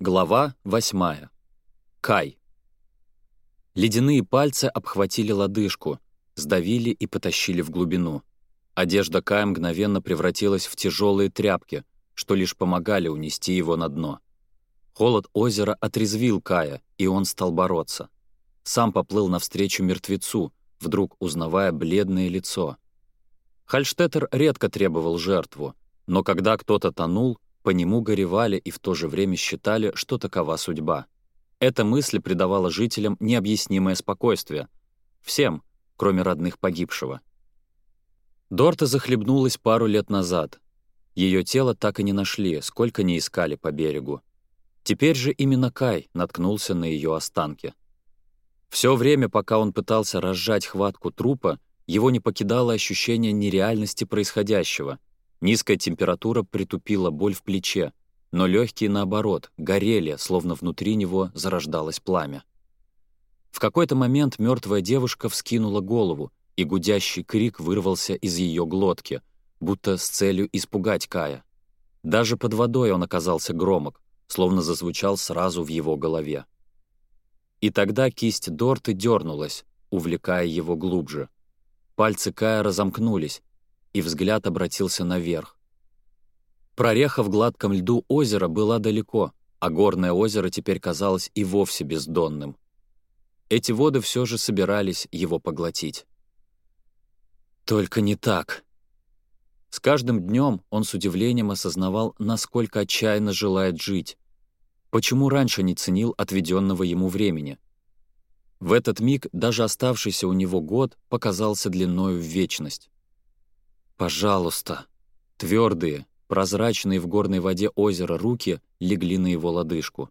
Глава 8. Кай. Ледяные пальцы обхватили лодыжку, сдавили и потащили в глубину. Одежда Кая мгновенно превратилась в тяжелые тряпки, что лишь помогали унести его на дно. Холод озера отрезвил Кая, и он стал бороться. Сам поплыл навстречу мертвецу, вдруг узнавая бледное лицо. Хальштеттер редко требовал жертву, но когда кто-то тонул — по нему горевали и в то же время считали, что такова судьба. Эта мысль придавала жителям необъяснимое спокойствие. Всем, кроме родных погибшего. Дорта захлебнулась пару лет назад. Ее тело так и не нашли, сколько не искали по берегу. Теперь же именно Кай наткнулся на ее останки. Все время, пока он пытался разжать хватку трупа, его не покидало ощущение нереальности происходящего. Низкая температура притупила боль в плече, но легкие, наоборот, горели, словно внутри него зарождалось пламя. В какой-то момент мертвая девушка вскинула голову, и гудящий крик вырвался из ее глотки, будто с целью испугать Кая. Даже под водой он оказался громок, словно зазвучал сразу в его голове. И тогда кисть Дорты дернулась, увлекая его глубже. Пальцы Кая разомкнулись, и взгляд обратился наверх. Прореха в гладком льду озера была далеко, а горное озеро теперь казалось и вовсе бездонным. Эти воды все же собирались его поглотить. «Только не так!» С каждым днем он с удивлением осознавал, насколько отчаянно желает жить, почему раньше не ценил отведенного ему времени. В этот миг даже оставшийся у него год показался длиною в вечность. «Пожалуйста!» Твердые, прозрачные в горной воде озера руки легли на его лодыжку.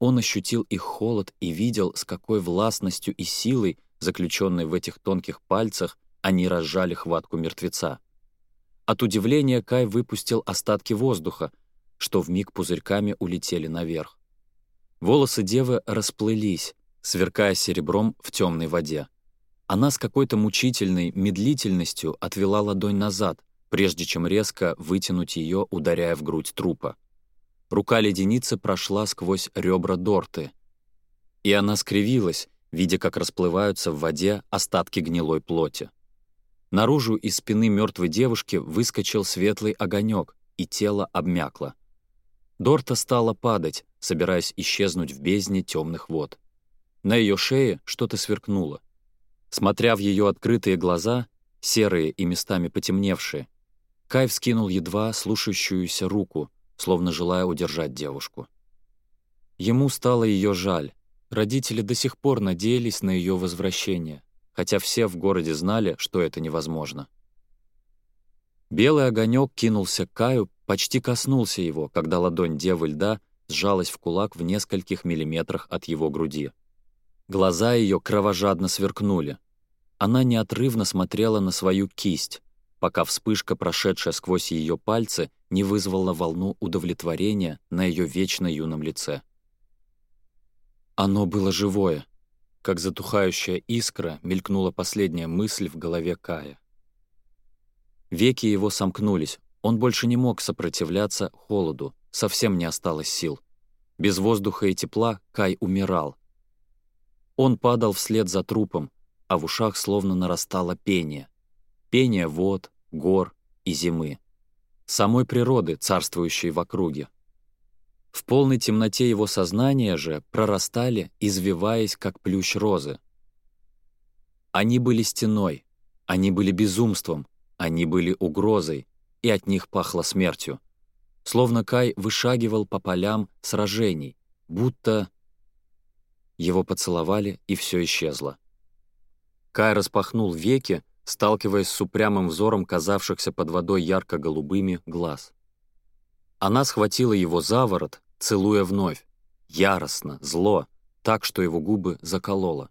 Он ощутил их холод и видел, с какой властностью и силой, заключенной в этих тонких пальцах, они разжали хватку мертвеца. От удивления Кай выпустил остатки воздуха, что вмиг пузырьками улетели наверх. Волосы девы расплылись, сверкая серебром в темной воде. Она с какой-то мучительной медлительностью отвела ладонь назад, прежде чем резко вытянуть ее, ударяя в грудь трупа. Рука леденицы прошла сквозь ребра Дорты. И она скривилась, видя, как расплываются в воде остатки гнилой плоти. Наружу из спины мертвой девушки выскочил светлый огонек, и тело обмякло. Дорта стала падать, собираясь исчезнуть в бездне темных вод. На ее шее что-то сверкнуло. Смотря в ее открытые глаза, серые и местами потемневшие, Кай вскинул едва слушающуюся руку, словно желая удержать девушку. Ему стало ее жаль. Родители до сих пор надеялись на ее возвращение, хотя все в городе знали, что это невозможно. Белый огонек кинулся к Каю, почти коснулся его, когда ладонь Девы Льда сжалась в кулак в нескольких миллиметрах от его груди. Глаза ее кровожадно сверкнули. Она неотрывно смотрела на свою кисть, пока вспышка, прошедшая сквозь ее пальцы, не вызвала волну удовлетворения на ее вечно юном лице. Оно было живое. Как затухающая искра мелькнула последняя мысль в голове Кая. Веки его сомкнулись, он больше не мог сопротивляться холоду, совсем не осталось сил. Без воздуха и тепла Кай умирал, он падал вслед за трупом, а в ушах словно нарастало пение. Пение вод, гор и зимы. Самой природы, царствующей в округе. В полной темноте его сознания же прорастали, извиваясь, как плющ розы. Они были стеной, они были безумством, они были угрозой, и от них пахло смертью. Словно Кай вышагивал по полям сражений, будто его поцеловали, и все исчезло. Кай распахнул веки, сталкиваясь с упрямым взором казавшихся под водой ярко-голубыми глаз. Она схватила его за ворот, целуя вновь, яростно, зло, так, что его губы закололо.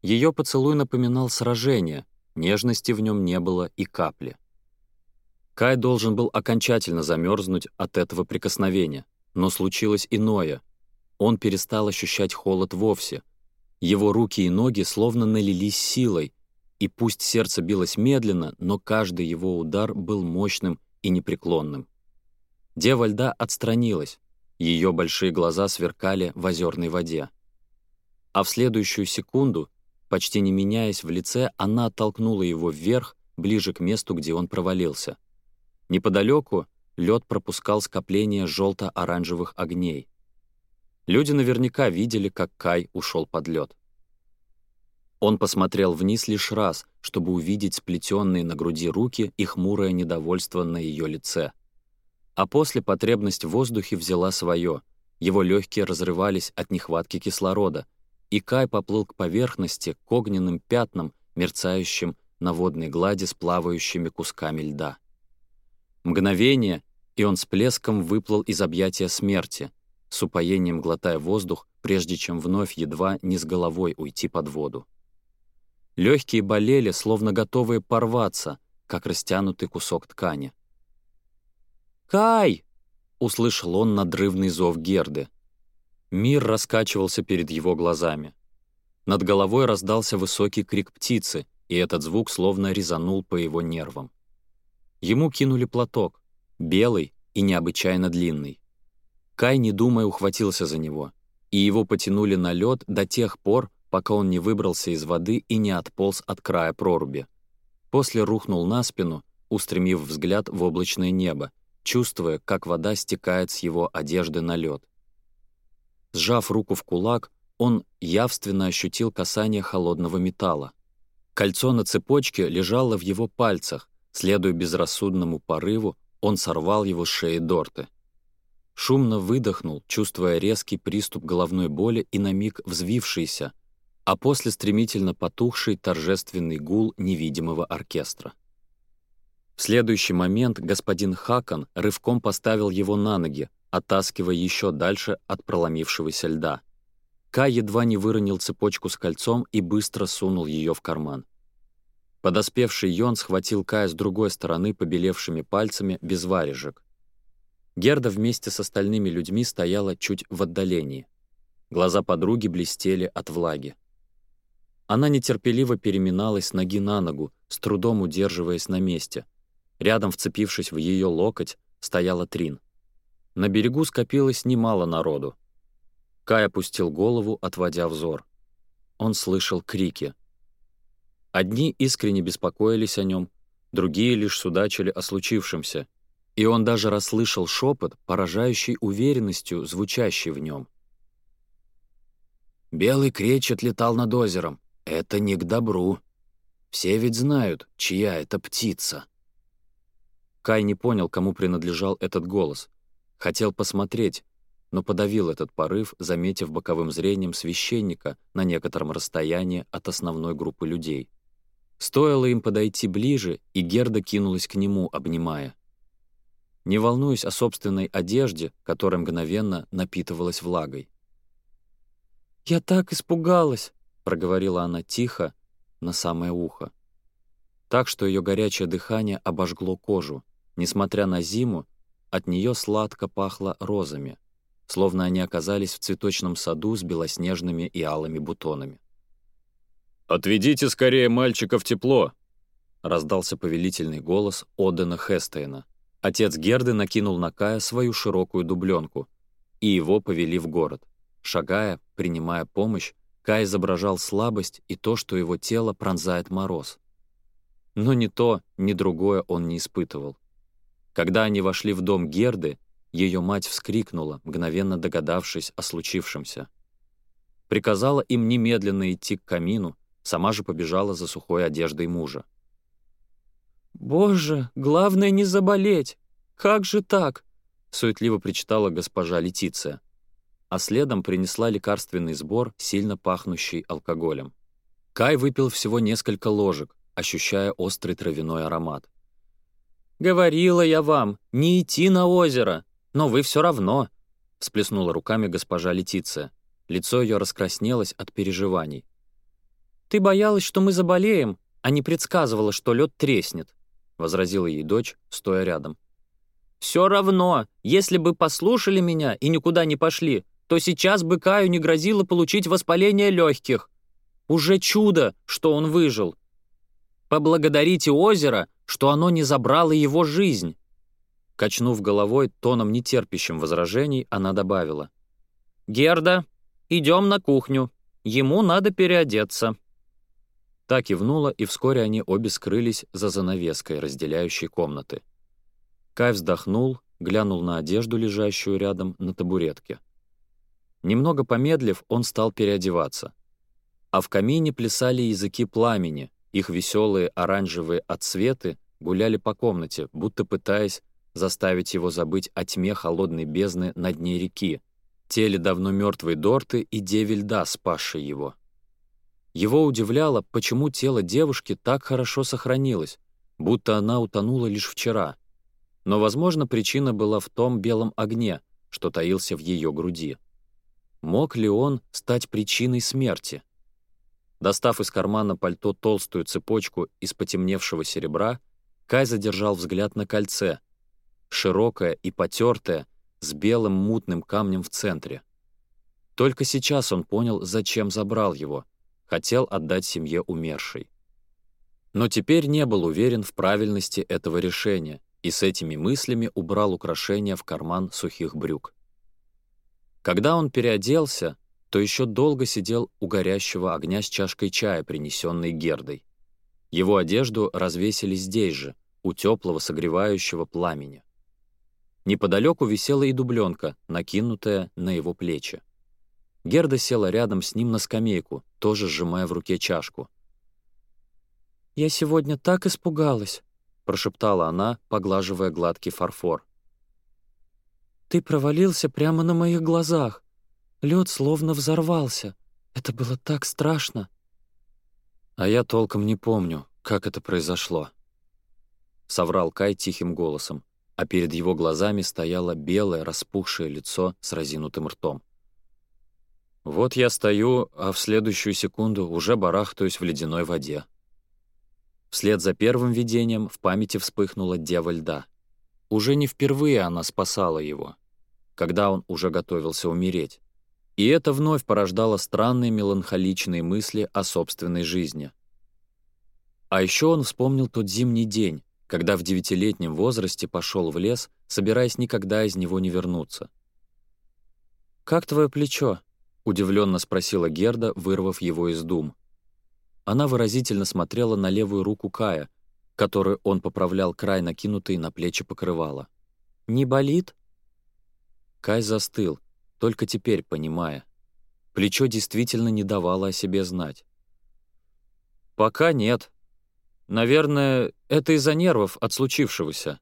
Ее поцелуй напоминал сражение, нежности в нем не было и капли. Кай должен был окончательно замерзнуть от этого прикосновения, но случилось иное — он перестал ощущать холод вовсе. Его руки и ноги словно налились силой, и пусть сердце билось медленно, но каждый его удар был мощным и непреклонным. Дева льда отстранилась, ее большие глаза сверкали в озерной воде. А в следующую секунду, почти не меняясь в лице, она оттолкнула его вверх, ближе к месту, где он провалился. Неподалеку лед пропускал скопление желто-оранжевых огней. Люди наверняка видели, как Кай ушел под лед. Он посмотрел вниз лишь раз, чтобы увидеть сплетенные на груди руки и хмурое недовольство на ее лице. А после потребность в воздухе взяла свое. Его легкие разрывались от нехватки кислорода, и Кай поплыл к поверхности, к огненным пятнам, мерцающим на водной глади с плавающими кусками льда. Мгновение, и он с плеском выплыл из объятия смерти — с упоением глотая воздух, прежде чем вновь едва не с головой уйти под воду. Легкие болели, словно готовые порваться, как растянутый кусок ткани. «Кай!» — услышал он надрывный зов Герды. Мир раскачивался перед его глазами. Над головой раздался высокий крик птицы, и этот звук словно резанул по его нервам. Ему кинули платок, белый и необычайно длинный. Кай, не думая, ухватился за него, и его потянули на лед до тех пор, пока он не выбрался из воды и не отполз от края проруби. После рухнул на спину, устремив взгляд в облачное небо, чувствуя, как вода стекает с его одежды на лед. Сжав руку в кулак, он явственно ощутил касание холодного металла. Кольцо на цепочке лежало в его пальцах, следуя безрассудному порыву, он сорвал его с шеи Дорты. Шумно выдохнул, чувствуя резкий приступ головной боли и на миг взвившийся, а после стремительно потухший торжественный гул невидимого оркестра. В следующий момент господин Хакан рывком поставил его на ноги, оттаскивая еще дальше от проломившегося льда. Кай едва не выронил цепочку с кольцом и быстро сунул ее в карман. Подоспевший Йон схватил Кая с другой стороны побелевшими пальцами без варежек. Герда вместе с остальными людьми стояла чуть в отдалении. Глаза подруги блестели от влаги. Она нетерпеливо переминалась ноги на ногу, с трудом удерживаясь на месте. Рядом, вцепившись в ее локоть, стояла Трин. На берегу скопилось немало народу. Кай опустил голову, отводя взор. Он слышал крики. Одни искренне беспокоились о нем, другие лишь судачили о случившемся и он даже расслышал шепот, поражающий уверенностью, звучащий в нем. «Белый кречет летал над озером. Это не к добру. Все ведь знают, чья это птица». Кай не понял, кому принадлежал этот голос. Хотел посмотреть, но подавил этот порыв, заметив боковым зрением священника на некотором расстоянии от основной группы людей. Стоило им подойти ближе, и Герда кинулась к нему, обнимая не волнуясь о собственной одежде, которая мгновенно напитывалась влагой. «Я так испугалась!» — проговорила она тихо, на самое ухо. Так что ее горячее дыхание обожгло кожу. Несмотря на зиму, от нее сладко пахло розами, словно они оказались в цветочном саду с белоснежными и алыми бутонами. «Отведите скорее мальчика в тепло!» — раздался повелительный голос Одена Хестейна. Отец Герды накинул на Кая свою широкую дубленку, и его повели в город. Шагая, принимая помощь, Кай изображал слабость и то, что его тело пронзает мороз. Но ни то, ни другое он не испытывал. Когда они вошли в дом Герды, ее мать вскрикнула, мгновенно догадавшись о случившемся. Приказала им немедленно идти к камину, сама же побежала за сухой одеждой мужа. «Боже, главное не заболеть! Как же так?» — суетливо причитала госпожа Летиция. А следом принесла лекарственный сбор, сильно пахнущий алкоголем. Кай выпил всего несколько ложек, ощущая острый травяной аромат. «Говорила я вам, не идти на озеро, но вы все равно!» — всплеснула руками госпожа Летиция. Лицо ее раскраснелось от переживаний. «Ты боялась, что мы заболеем, а не предсказывала, что лед треснет», — возразила ей дочь, стоя рядом. «Все равно, если бы послушали меня и никуда не пошли, то сейчас бы Каю не грозило получить воспаление легких. Уже чудо, что он выжил. Поблагодарите озеро, что оно не забрало его жизнь». Качнув головой, тоном нетерпящим возражений, она добавила. «Герда, идем на кухню. Ему надо переодеться». Так и кивнула, и вскоре они обе скрылись за занавеской, разделяющей комнаты. Кай вздохнул, глянул на одежду, лежащую рядом на табуретке. Немного помедлив, он стал переодеваться. А в камине плясали языки пламени, их веселые оранжевые отцветы гуляли по комнате, будто пытаясь заставить его забыть о тьме холодной бездны на дне реки, теле давно мертвой Дорты и девель да, спасшей его. Его удивляло, почему тело девушки так хорошо сохранилось, будто она утонула лишь вчера. Но, возможно, причина была в том белом огне, что таился в ее груди. Мог ли он стать причиной смерти? Достав из кармана пальто толстую цепочку из потемневшего серебра, Кай задержал взгляд на кольце, широкое и потертое, с белым мутным камнем в центре. Только сейчас он понял, зачем забрал его — хотел отдать семье умершей. Но теперь не был уверен в правильности этого решения и с этими мыслями убрал украшение в карман сухих брюк. Когда он переоделся, то еще долго сидел у горящего огня с чашкой чая, принесенной Гердой. Его одежду развесили здесь же, у теплого согревающего пламени. Неподалеку висела и дубленка, накинутая на его плечи. Герда села рядом с ним на скамейку, тоже сжимая в руке чашку. «Я сегодня так испугалась», — прошептала она, поглаживая гладкий фарфор. «Ты провалился прямо на моих глазах. Лед словно взорвался. Это было так страшно». «А я толком не помню, как это произошло», — соврал Кай тихим голосом, а перед его глазами стояло белое распухшее лицо с разинутым ртом. Вот я стою, а в следующую секунду уже барахтаюсь в ледяной воде. Вслед за первым видением в памяти вспыхнула Дева Льда. Уже не впервые она спасала его, когда он уже готовился умереть. И это вновь порождало странные меланхоличные мысли о собственной жизни. А еще он вспомнил тот зимний день, когда в девятилетнем возрасте пошел в лес, собираясь никогда из него не вернуться. «Как твое плечо?» — удивленно спросила Герда, вырвав его из дум. Она выразительно смотрела на левую руку Кая, которую он поправлял край накинутый на плечи покрывала. «Не болит?» Кай застыл, только теперь понимая. Плечо действительно не давало о себе знать. «Пока нет. Наверное, это из-за нервов от случившегося.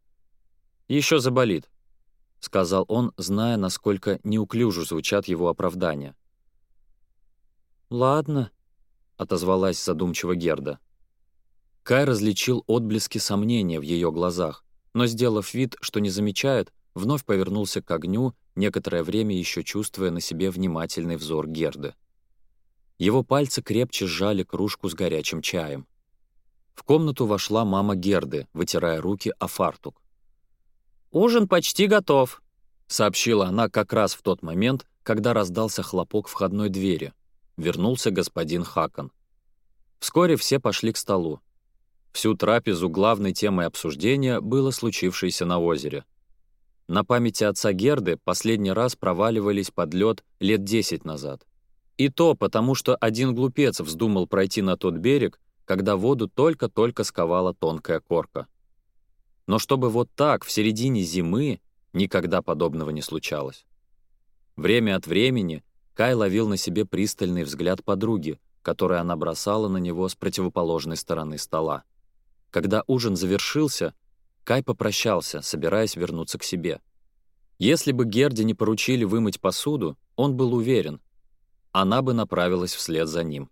Еще заболит», — сказал он, зная, насколько неуклюже звучат его оправдания. «Ладно», — отозвалась задумчиво Герда. Кай различил отблески сомнения в ее глазах, но, сделав вид, что не замечает, вновь повернулся к огню, некоторое время еще чувствуя на себе внимательный взор Герды. Его пальцы крепче сжали кружку с горячим чаем. В комнату вошла мама Герды, вытирая руки о фартук. «Ужин почти готов», — сообщила она как раз в тот момент, когда раздался хлопок входной двери, вернулся господин Хакан. Вскоре все пошли к столу. Всю трапезу главной темой обсуждения было случившееся на озере. На памяти отца Герды последний раз проваливались под лед лет 10 назад. И то потому, что один глупец вздумал пройти на тот берег, когда воду только-только сковала тонкая корка. Но чтобы вот так, в середине зимы, никогда подобного не случалось. Время от времени Кай ловил на себе пристальный взгляд подруги, который она бросала на него с противоположной стороны стола. Когда ужин завершился, Кай попрощался, собираясь вернуться к себе. Если бы Герде не поручили вымыть посуду, он был уверен, она бы направилась вслед за ним.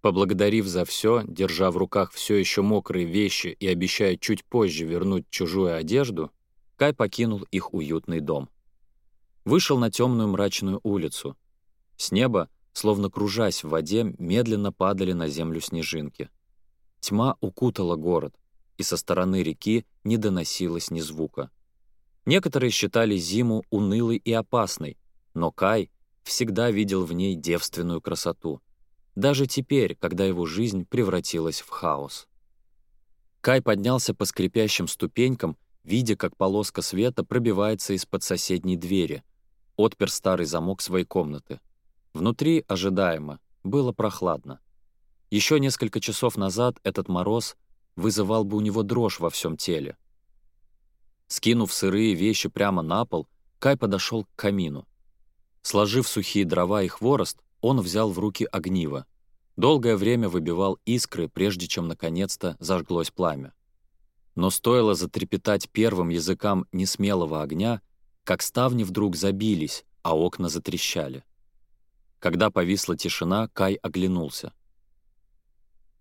Поблагодарив за все, держа в руках все еще мокрые вещи и обещая чуть позже вернуть чужую одежду, Кай покинул их уютный дом. Вышел на темную мрачную улицу — с неба, словно кружась в воде, медленно падали на землю снежинки. Тьма укутала город, и со стороны реки не доносилось ни звука. Некоторые считали зиму унылой и опасной, но Кай всегда видел в ней девственную красоту. Даже теперь, когда его жизнь превратилась в хаос. Кай поднялся по скрипящим ступенькам, видя, как полоска света пробивается из-под соседней двери. Отпер старый замок своей комнаты. Внутри, ожидаемо, было прохладно. Еще несколько часов назад этот мороз вызывал бы у него дрожь во всем теле. Скинув сырые вещи прямо на пол, Кай подошел к камину. Сложив сухие дрова и хворост, он взял в руки огниво. Долгое время выбивал искры, прежде чем наконец-то зажглось пламя. Но стоило затрепетать первым языкам несмелого огня, как ставни вдруг забились, а окна затрещали. Когда повисла тишина, Кай оглянулся.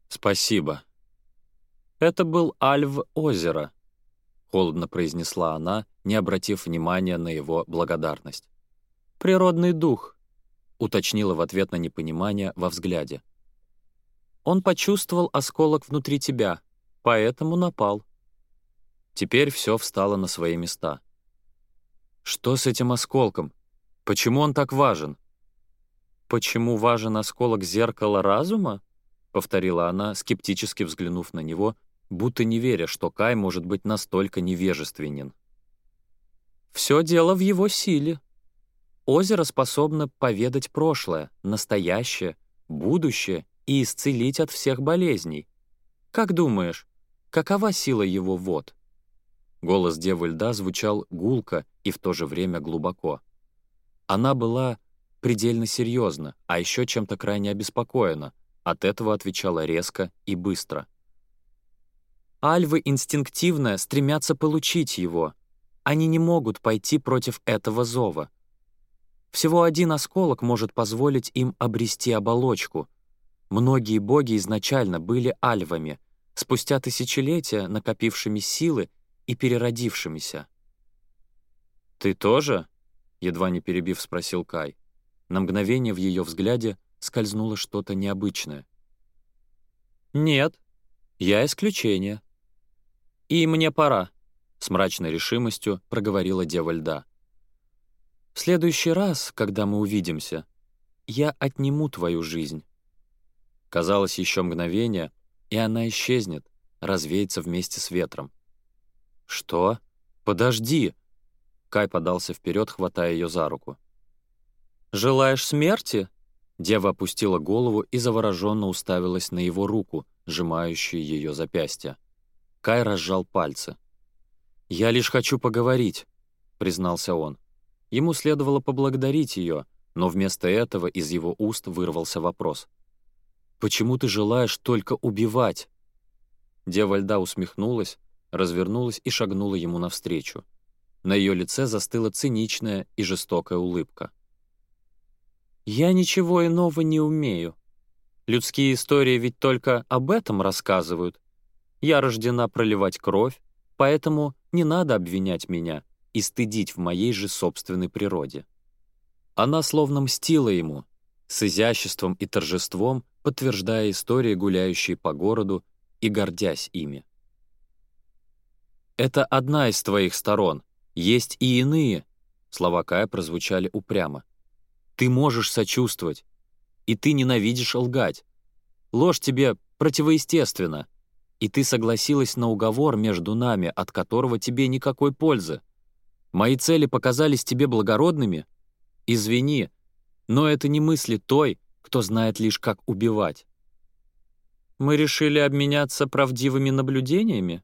«Спасибо». «Это был Альв Озеро», — холодно произнесла она, не обратив внимания на его благодарность. «Природный дух», — уточнила в ответ на непонимание во взгляде. «Он почувствовал осколок внутри тебя, поэтому напал». Теперь все встало на свои места. «Что с этим осколком? Почему он так важен?» «Почему важен осколок зеркала разума?» — повторила она, скептически взглянув на него, будто не веря, что Кай может быть настолько невежественен. «Все дело в его силе. Озеро способно поведать прошлое, настоящее, будущее и исцелить от всех болезней. Как думаешь, какова сила его вод?» Голос Девы Льда звучал гулко и в то же время глубоко. Она была предельно серьезно, а еще чем-то крайне обеспокоена. От этого отвечала резко и быстро. Альвы инстинктивно стремятся получить его. Они не могут пойти против этого зова. Всего один осколок может позволить им обрести оболочку. Многие боги изначально были альвами, спустя тысячелетия накопившими силы и переродившимися. «Ты тоже?» — едва не перебив, спросил Кай. На мгновение в ее взгляде скользнуло что-то необычное. «Нет, я исключение. И мне пора», — с мрачной решимостью проговорила Дева Льда. «В следующий раз, когда мы увидимся, я отниму твою жизнь». Казалось, еще мгновение, и она исчезнет, развеется вместе с ветром. «Что? Подожди!» Кай подался вперед, хватая ее за руку. «Желаешь смерти?» Дева опустила голову и завороженно уставилась на его руку, сжимающую ее запястье. Кай разжал пальцы. «Я лишь хочу поговорить», — признался он. Ему следовало поблагодарить ее, но вместо этого из его уст вырвался вопрос. «Почему ты желаешь только убивать?» Дева льда усмехнулась, развернулась и шагнула ему навстречу. На ее лице застыла циничная и жестокая улыбка. Я ничего иного не умею. Людские истории ведь только об этом рассказывают. Я рождена проливать кровь, поэтому не надо обвинять меня и стыдить в моей же собственной природе. Она словно мстила ему, с изяществом и торжеством подтверждая истории, гуляющие по городу, и гордясь ими. «Это одна из твоих сторон, есть и иные», слова Кая прозвучали упрямо. Ты можешь сочувствовать, и ты ненавидишь лгать. Ложь тебе противоестественна, и ты согласилась на уговор между нами, от которого тебе никакой пользы. Мои цели показались тебе благородными? Извини, но это не мысли той, кто знает лишь, как убивать. «Мы решили обменяться правдивыми наблюдениями?»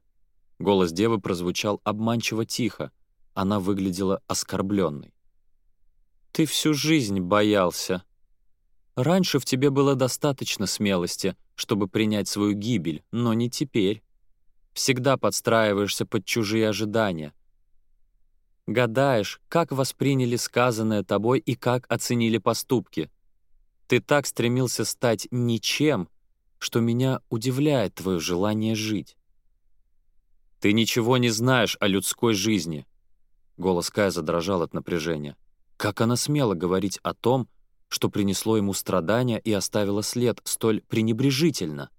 Голос девы прозвучал обманчиво тихо. Она выглядела оскорбленной ты всю жизнь боялся. Раньше в тебе было достаточно смелости, чтобы принять свою гибель, но не теперь. Всегда подстраиваешься под чужие ожидания. Гадаешь, как восприняли сказанное тобой и как оценили поступки. Ты так стремился стать ничем, что меня удивляет твое желание жить. «Ты ничего не знаешь о людской жизни», — голос Кая задрожал от напряжения. Как она смела говорить о том, что принесло ему страдания и оставило след столь пренебрежительно?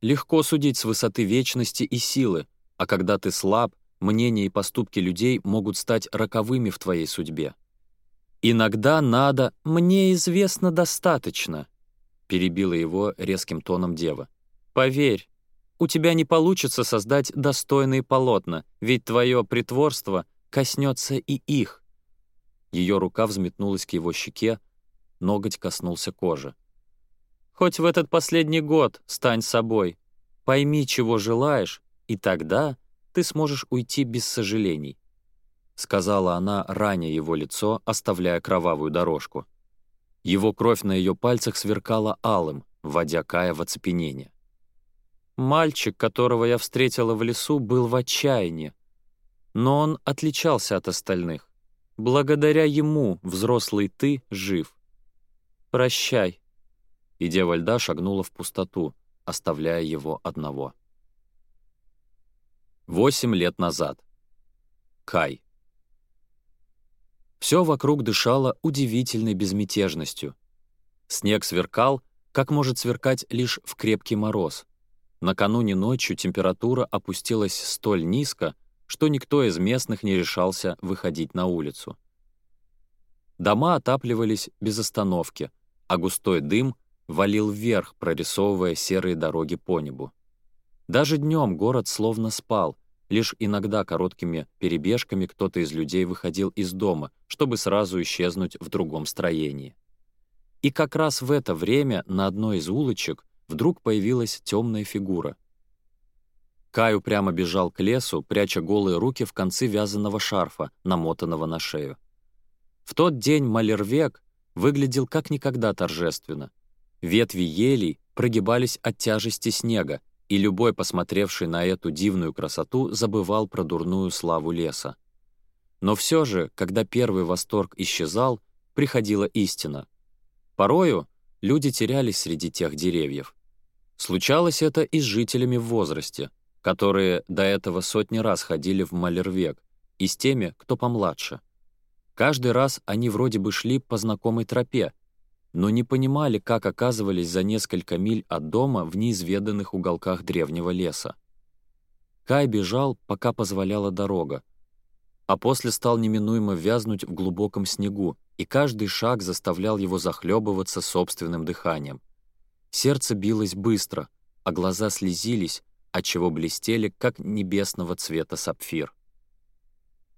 Легко судить с высоты вечности и силы, а когда ты слаб, мнения и поступки людей могут стать роковыми в твоей судьбе. «Иногда надо, мне известно достаточно», — перебила его резким тоном дева. «Поверь, у тебя не получится создать достойные полотна, ведь твое притворство коснется и их. Ее рука взметнулась к его щеке, ноготь коснулся кожи. «Хоть в этот последний год стань собой, пойми, чего желаешь, и тогда ты сможешь уйти без сожалений», — сказала она, раня его лицо, оставляя кровавую дорожку. Его кровь на ее пальцах сверкала алым, вводя Кая в оцепенение. Мальчик, которого я встретила в лесу, был в отчаянии, но он отличался от остальных. Благодаря ему, взрослый ты, жив. Прощай. И дева льда шагнула в пустоту, оставляя его одного. Восемь лет назад. Кай. Все вокруг дышало удивительной безмятежностью. Снег сверкал, как может сверкать лишь в крепкий мороз. Накануне ночью температура опустилась столь низко, что никто из местных не решался выходить на улицу. Дома отапливались без остановки, а густой дым валил вверх, прорисовывая серые дороги по небу. Даже днем город словно спал, лишь иногда короткими перебежками кто-то из людей выходил из дома, чтобы сразу исчезнуть в другом строении. И как раз в это время на одной из улочек вдруг появилась темная фигура — Кай упрямо бежал к лесу, пряча голые руки в концы вязаного шарфа, намотанного на шею. В тот день Малервек выглядел как никогда торжественно. Ветви елей прогибались от тяжести снега, и любой, посмотревший на эту дивную красоту, забывал про дурную славу леса. Но все же, когда первый восторг исчезал, приходила истина. Порою люди терялись среди тех деревьев. Случалось это и с жителями в возрасте — которые до этого сотни раз ходили в Малервек, и с теми, кто помладше. Каждый раз они вроде бы шли по знакомой тропе, но не понимали, как оказывались за несколько миль от дома в неизведанных уголках древнего леса. Кай бежал, пока позволяла дорога, а после стал неминуемо вязнуть в глубоком снегу, и каждый шаг заставлял его захлебываться собственным дыханием. Сердце билось быстро, а глаза слезились, отчего блестели, как небесного цвета сапфир.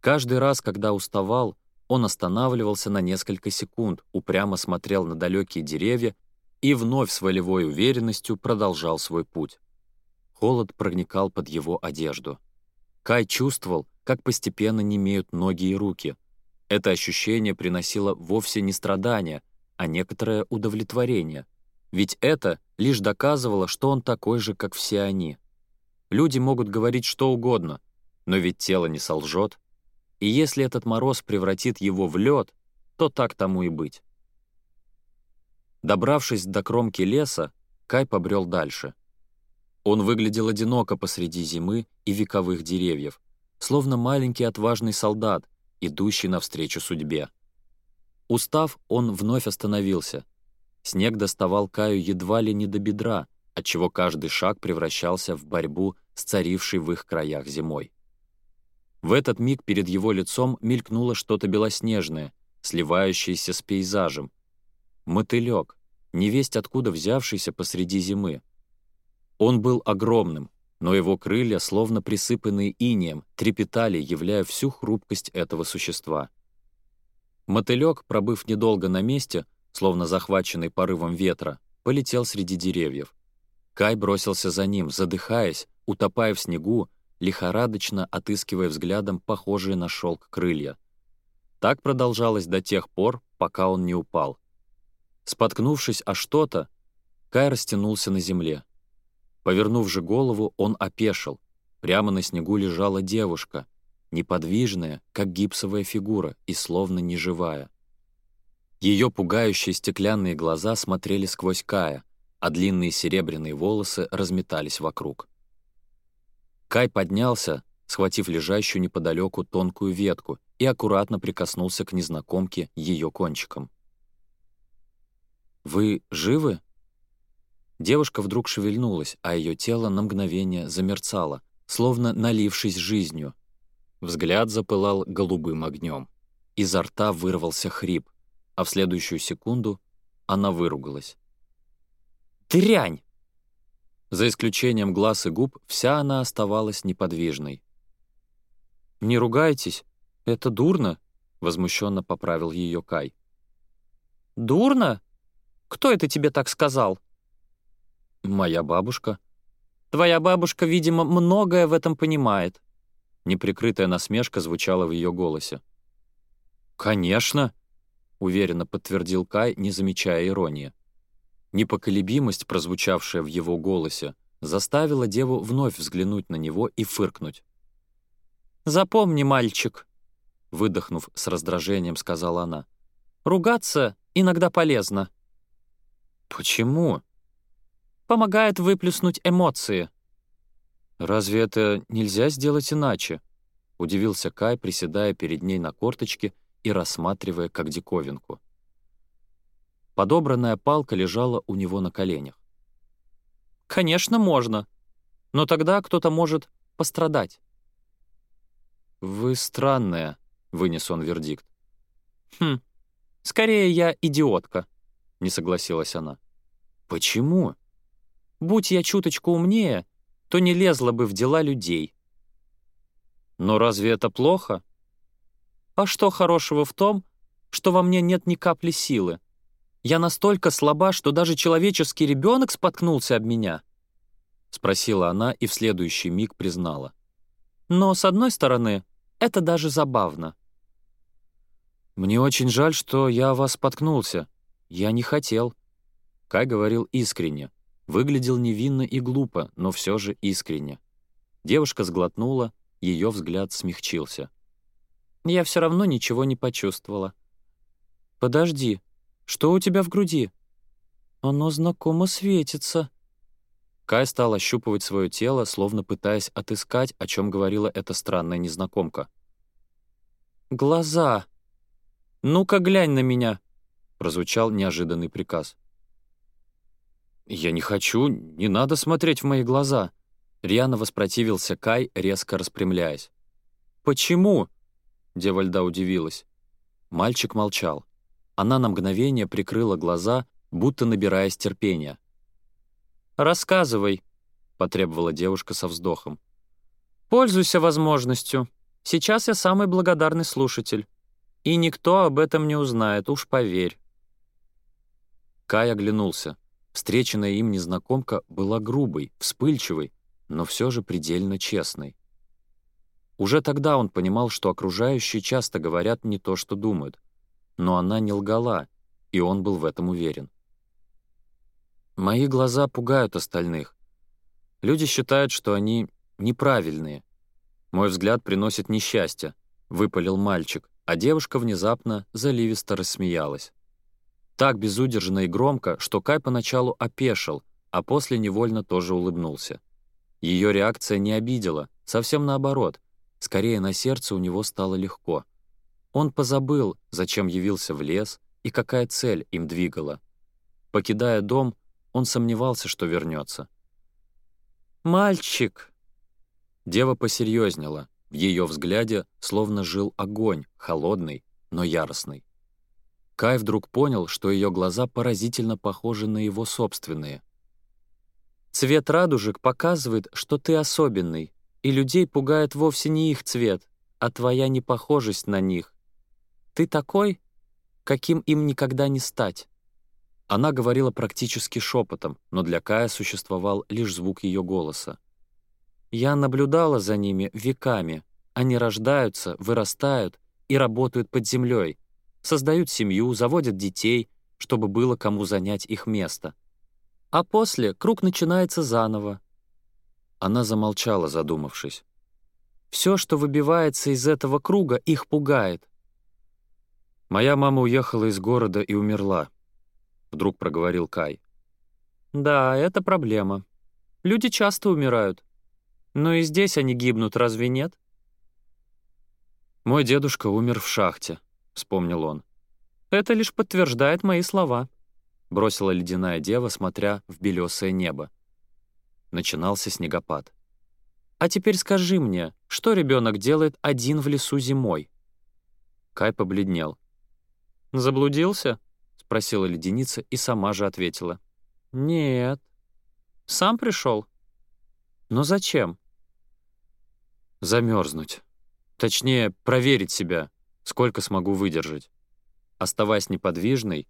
Каждый раз, когда уставал, он останавливался на несколько секунд, упрямо смотрел на далекие деревья и вновь с волевой уверенностью продолжал свой путь. Холод проникал под его одежду. Кай чувствовал, как постепенно немеют ноги и руки. Это ощущение приносило вовсе не страдания, а некоторое удовлетворение. Ведь это лишь доказывало, что он такой же, как все они — Люди могут говорить что угодно, но ведь тело не солжет. И если этот мороз превратит его в лед, то так тому и быть. Добравшись до кромки леса, Кай побрел дальше. Он выглядел одиноко посреди зимы и вековых деревьев, словно маленький отважный солдат, идущий навстречу судьбе. Устав, он вновь остановился. Снег доставал Каю едва ли не до бедра — отчего каждый шаг превращался в борьбу с царившей в их краях зимой. В этот миг перед его лицом мелькнуло что-то белоснежное, сливающееся с пейзажем. Мотылек, невесть откуда взявшийся посреди зимы. Он был огромным, но его крылья, словно присыпанные инием, трепетали, являя всю хрупкость этого существа. Мотылек, пробыв недолго на месте, словно захваченный порывом ветра, полетел среди деревьев, Кай бросился за ним, задыхаясь, утопая в снегу, лихорадочно отыскивая взглядом похожие на шелк крылья. Так продолжалось до тех пор, пока он не упал. Споткнувшись о что-то, Кай растянулся на земле. Повернув же голову, он опешил. Прямо на снегу лежала девушка, неподвижная, как гипсовая фигура и словно неживая. Ее пугающие стеклянные глаза смотрели сквозь Кая — а длинные серебряные волосы разметались вокруг. Кай поднялся, схватив лежащую неподалеку тонкую ветку и аккуратно прикоснулся к незнакомке ее кончиком. «Вы живы?» Девушка вдруг шевельнулась, а ее тело на мгновение замерцало, словно налившись жизнью. Взгляд запылал голубым огнем. Изо рта вырвался хрип, а в следующую секунду она выругалась. Дрянь!» За исключением глаз и губ, вся она оставалась неподвижной. «Не ругайтесь, это дурно», — возмущенно поправил ее Кай. «Дурно? Кто это тебе так сказал?» «Моя бабушка». «Твоя бабушка, видимо, многое в этом понимает». Неприкрытая насмешка звучала в ее голосе. «Конечно», — уверенно подтвердил Кай, не замечая иронии. Непоколебимость, прозвучавшая в его голосе, заставила деву вновь взглянуть на него и фыркнуть. «Запомни, мальчик», — выдохнув с раздражением, сказала она, «ругаться иногда полезно». «Почему?» «Помогает выплюснуть эмоции». «Разве это нельзя сделать иначе?» — удивился Кай, приседая перед ней на корточке и рассматривая как диковинку. Подобранная палка лежала у него на коленях. «Конечно, можно. Но тогда кто-то может пострадать». «Вы странная», — вынес он вердикт. «Хм, скорее я идиотка», — не согласилась она. «Почему?» «Будь я чуточку умнее, то не лезла бы в дела людей». «Но разве это плохо?» «А что хорошего в том, что во мне нет ни капли силы?» Я настолько слаба, что даже человеческий ребенок споткнулся об меня?» — спросила она и в следующий миг признала. «Но, с одной стороны, это даже забавно». «Мне очень жаль, что я вас споткнулся. Я не хотел». Кай говорил искренне. Выглядел невинно и глупо, но все же искренне. Девушка сглотнула, ее взгляд смягчился. «Я все равно ничего не почувствовала». «Подожди», что у тебя в груди?» «Оно знакомо светится». Кай стал ощупывать свое тело, словно пытаясь отыскать, о чем говорила эта странная незнакомка. «Глаза! Ну-ка глянь на меня!» — прозвучал неожиданный приказ. «Я не хочу, не надо смотреть в мои глаза!» Рьяно воспротивился Кай, резко распрямляясь. «Почему?» — Девальда удивилась. Мальчик молчал. Она на мгновение прикрыла глаза, будто набираясь терпения. «Рассказывай», — потребовала девушка со вздохом. «Пользуйся возможностью. Сейчас я самый благодарный слушатель. И никто об этом не узнает, уж поверь». Кай оглянулся. Встреченная им незнакомка была грубой, вспыльчивой, но все же предельно честной. Уже тогда он понимал, что окружающие часто говорят не то, что думают — но она не лгала, и он был в этом уверен. Мои глаза пугают остальных. Люди считают, что они неправильные. Мой взгляд приносит несчастье, — выпалил мальчик, а девушка внезапно заливисто рассмеялась. Так безудержно и громко, что Кай поначалу опешил, а после невольно тоже улыбнулся. Ее реакция не обидела, совсем наоборот. Скорее, на сердце у него стало легко — он позабыл, зачем явился в лес и какая цель им двигала. Покидая дом, он сомневался, что вернется. «Мальчик!» Дева посерьезнела. В ее взгляде словно жил огонь, холодный, но яростный. Кай вдруг понял, что ее глаза поразительно похожи на его собственные. «Цвет радужек показывает, что ты особенный, и людей пугает вовсе не их цвет, а твоя непохожесть на них. Ты такой, каким им никогда не стать. Она говорила практически шепотом, но для Кая существовал лишь звук ее голоса. Я наблюдала за ними веками. Они рождаются, вырастают и работают под землей, создают семью, заводят детей, чтобы было кому занять их место. А после круг начинается заново. Она замолчала, задумавшись. Все, что выбивается из этого круга, их пугает. «Моя мама уехала из города и умерла», — вдруг проговорил Кай. «Да, это проблема. Люди часто умирают. Но и здесь они гибнут, разве нет?» «Мой дедушка умер в шахте», — вспомнил он. «Это лишь подтверждает мои слова», — бросила ледяная дева, смотря в белесое небо. Начинался снегопад. «А теперь скажи мне, что ребенок делает один в лесу зимой?» Кай побледнел. «Заблудился?» — спросила леденица и сама же ответила. «Нет». «Сам пришел?» «Но зачем?» Замерзнуть. Точнее, проверить себя, сколько смогу выдержать. Оставаясь неподвижной,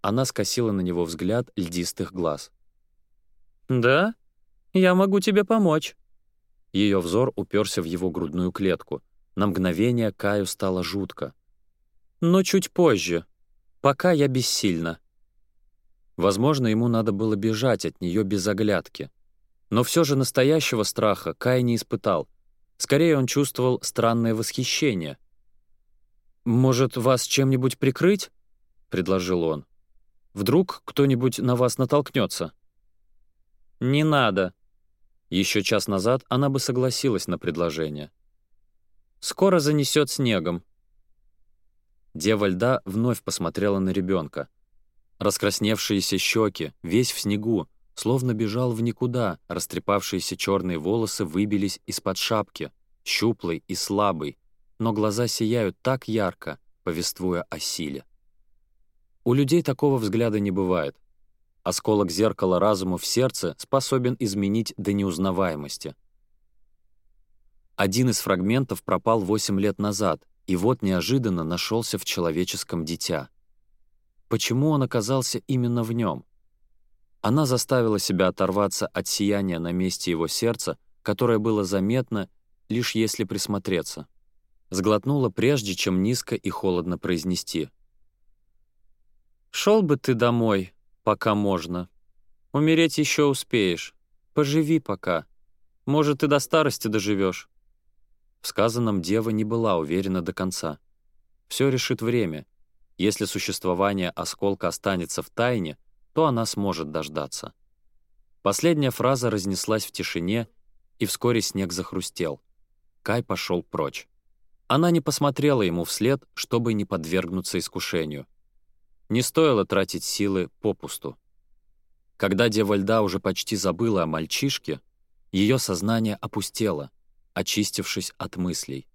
она скосила на него взгляд льдистых глаз. «Да? Я могу тебе помочь». Ее взор уперся в его грудную клетку. На мгновение Каю стало жутко но чуть позже, пока я бессильна. Возможно, ему надо было бежать от нее без оглядки. Но все же настоящего страха Кай не испытал. Скорее, он чувствовал странное восхищение. «Может, вас чем-нибудь прикрыть?» — предложил он. «Вдруг кто-нибудь на вас натолкнется?» «Не надо». Еще час назад она бы согласилась на предложение. «Скоро занесет снегом. Дева льда вновь посмотрела на ребенка. Раскрасневшиеся щеки, весь в снегу, словно бежал в никуда, растрепавшиеся черные волосы выбились из-под шапки, щуплый и слабый, но глаза сияют так ярко, повествуя о силе. У людей такого взгляда не бывает. Осколок зеркала разума в сердце способен изменить до неузнаваемости. Один из фрагментов пропал 8 лет назад, и вот неожиданно нашелся в человеческом дитя. Почему он оказался именно в нем? Она заставила себя оторваться от сияния на месте его сердца, которое было заметно, лишь если присмотреться. Сглотнула прежде, чем низко и холодно произнести. «Шел бы ты домой, пока можно. Умереть еще успеешь. Поживи пока. Может, ты до старости доживешь. В сказанном дева не была уверена до конца. Все решит время. Если существование осколка останется в тайне, то она сможет дождаться. Последняя фраза разнеслась в тишине, и вскоре снег захрустел. Кай пошел прочь. Она не посмотрела ему вслед, чтобы не подвергнуться искушению. Не стоило тратить силы попусту. Когда Дева Льда уже почти забыла о мальчишке, ее сознание опустело — очистившись от мыслей.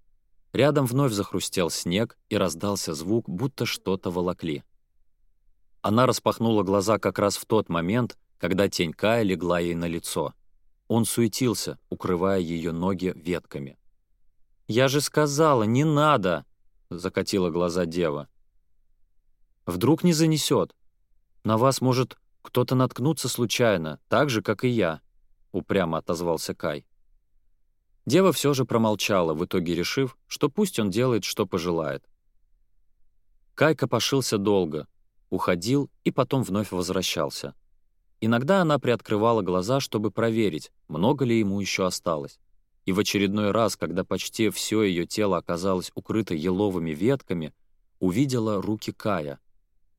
Рядом вновь захрустел снег и раздался звук, будто что-то волокли. Она распахнула глаза как раз в тот момент, когда тень Кая легла ей на лицо. Он суетился, укрывая ее ноги ветками. «Я же сказала, не надо!» — закатила глаза дева. «Вдруг не занесет. На вас может кто-то наткнуться случайно, так же, как и я», — упрямо отозвался Кай. Дева все же промолчала, в итоге решив, что пусть он делает, что пожелает. Кайка пошился долго, уходил и потом вновь возвращался. Иногда она приоткрывала глаза, чтобы проверить, много ли ему еще осталось. И в очередной раз, когда почти все ее тело оказалось укрыто еловыми ветками, увидела руки Кая,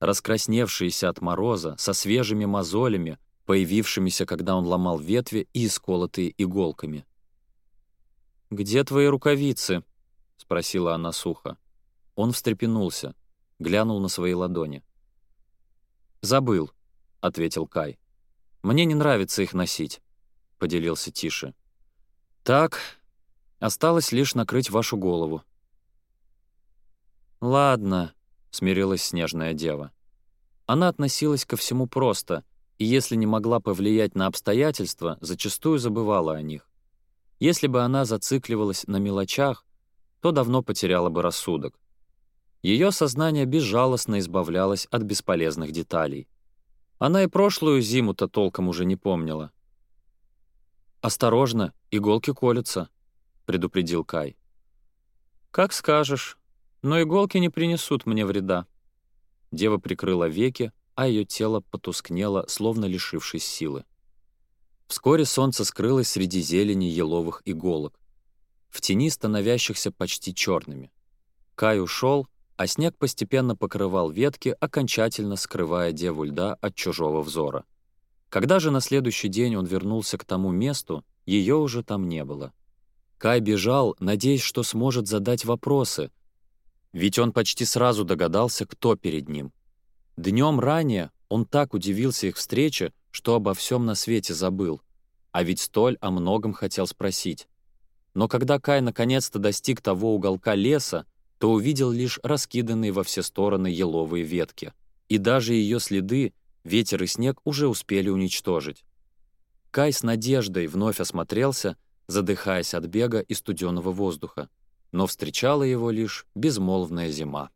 раскрасневшиеся от мороза, со свежими мозолями, появившимися, когда он ломал ветви и исколотые иголками. «Где твои рукавицы?» — спросила она сухо. Он встрепенулся, глянул на свои ладони. «Забыл», — ответил Кай. «Мне не нравится их носить», — поделился Тише. «Так, осталось лишь накрыть вашу голову». «Ладно», — смирилась снежная дева. Она относилась ко всему просто, и если не могла повлиять на обстоятельства, зачастую забывала о них. Если бы она зацикливалась на мелочах, то давно потеряла бы рассудок. Ее сознание безжалостно избавлялось от бесполезных деталей. Она и прошлую зиму-то толком уже не помнила. «Осторожно, иголки колются», — предупредил Кай. «Как скажешь, но иголки не принесут мне вреда». Дева прикрыла веки, а ее тело потускнело, словно лишившись силы. Вскоре солнце скрылось среди зелени еловых иголок, в тени становящихся почти черными. Кай ушел, а снег постепенно покрывал ветки, окончательно скрывая деву льда от чужого взора. Когда же на следующий день он вернулся к тому месту, ее уже там не было. Кай бежал, надеясь, что сможет задать вопросы, ведь он почти сразу догадался, кто перед ним. Днем ранее он так удивился их встрече, что обо всем на свете забыл, а ведь столь о многом хотел спросить. Но когда Кай наконец-то достиг того уголка леса, то увидел лишь раскиданные во все стороны еловые ветки. И даже ее следы ветер и снег уже успели уничтожить. Кай с надеждой вновь осмотрелся, задыхаясь от бега и студенного воздуха, но встречала его лишь безмолвная зима.